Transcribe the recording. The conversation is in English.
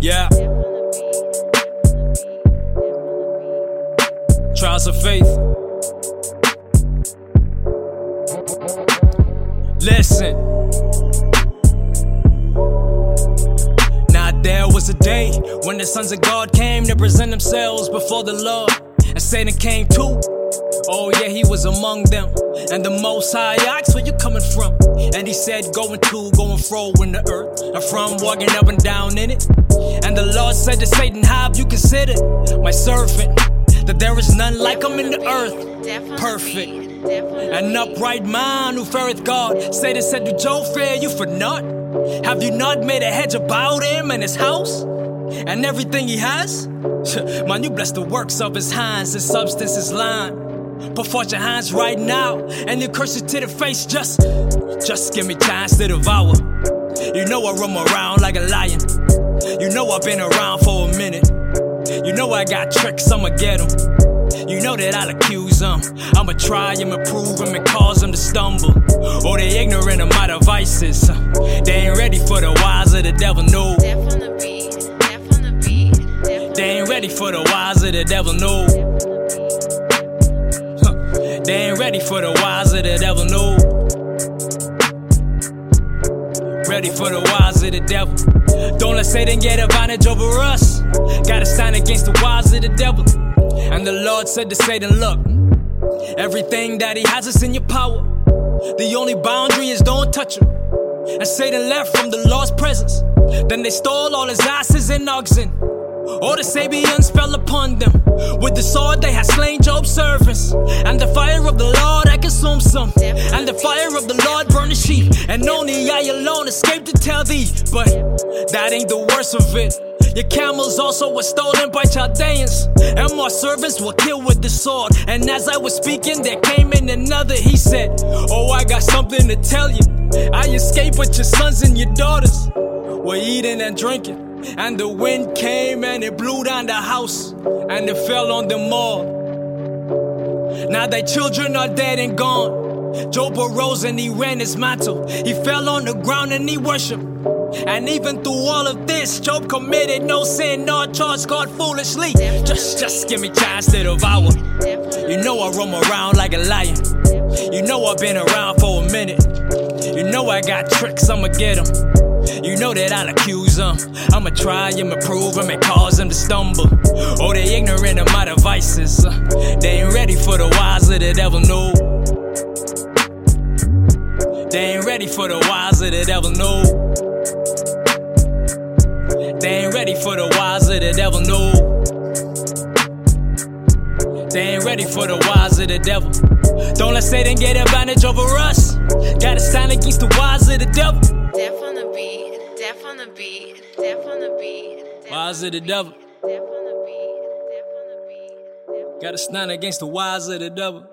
Yeah. Trials of faith. Listen. Now there was a day when the sons of God came to present themselves before the Lord, and Satan came too. Oh, yeah, he was among them. And the Most High asked, Where you coming from? And he said, Going to, going fro in the earth. And from walking up and down in it. And the Lord said to Satan, have you considered my servant? That there is none like him in the earth. Perfect. An upright man who feareth God. Satan said to Job, fear you for naught? Have you not made a hedge about him and his house? And everything he has? Man, you bless the works of his hands, his substance is line. Put forth your hands right now and you curse it to the face. Just, just give me chance to devour. You know I roam around like a lion. You know I've been around for a minute. You know I got tricks, I'ma get them. You know that I'll accuse them. I'ma try and prove them and cause them to stumble. Or they ignorant of my devices. They ain't ready for the wise of the devil, no. They ain't ready for the wise of the devil, no. They ain't ready for the wise of the devil, no. Ready for the wise of the devil. Don't let Satan get advantage over us. Gotta stand against the wiles of the devil. And the Lord said to Satan, Look, everything that he has is in your power. The only boundary is don't touch him. And Satan left from the Lord's presence. Then they stole all his asses and oxen. All the Sabeans fell upon them. With the sword they had slain Job's servants. And the fire of the Lord had consumed some. And the fire of the Lord sheep. And only I alone escaped to tell thee. But that ain't the worst of it. Your camels also were stolen by Chaldeans, and my servants were killed with the sword. And as I was speaking, there came in another. He said, Oh, I got something to tell you. I escaped, with your sons and your daughters were eating and drinking. And the wind came and it blew down the house and it fell on them all. Now thy children are dead and gone. Job arose and he ran his mantle. He fell on the ground and he worshiped. And even through all of this, Job committed no sin nor charged God foolishly. Just, just give me chance to devour. You know I roam around like a lion. You know I've been around for a minute. You know I got tricks, I'ma get them. You know that I'll accuse them. I'ma try and prove them and cause them to stumble. Oh, they ignorant of my devices. Uh, they ain't ready for the wise of the devil, no. Ready for the wise of the devil, no. They ain't ready for the wise of the devil, no. They ain't ready for the wise of the devil. Don't let Satan get advantage over us. Gotta stand against the wise of the devil. Death on the beat, death on the beat, death on the beat. Wise of the devil. Death on the beat, death on the beat. Gotta stand against the wise of the devil.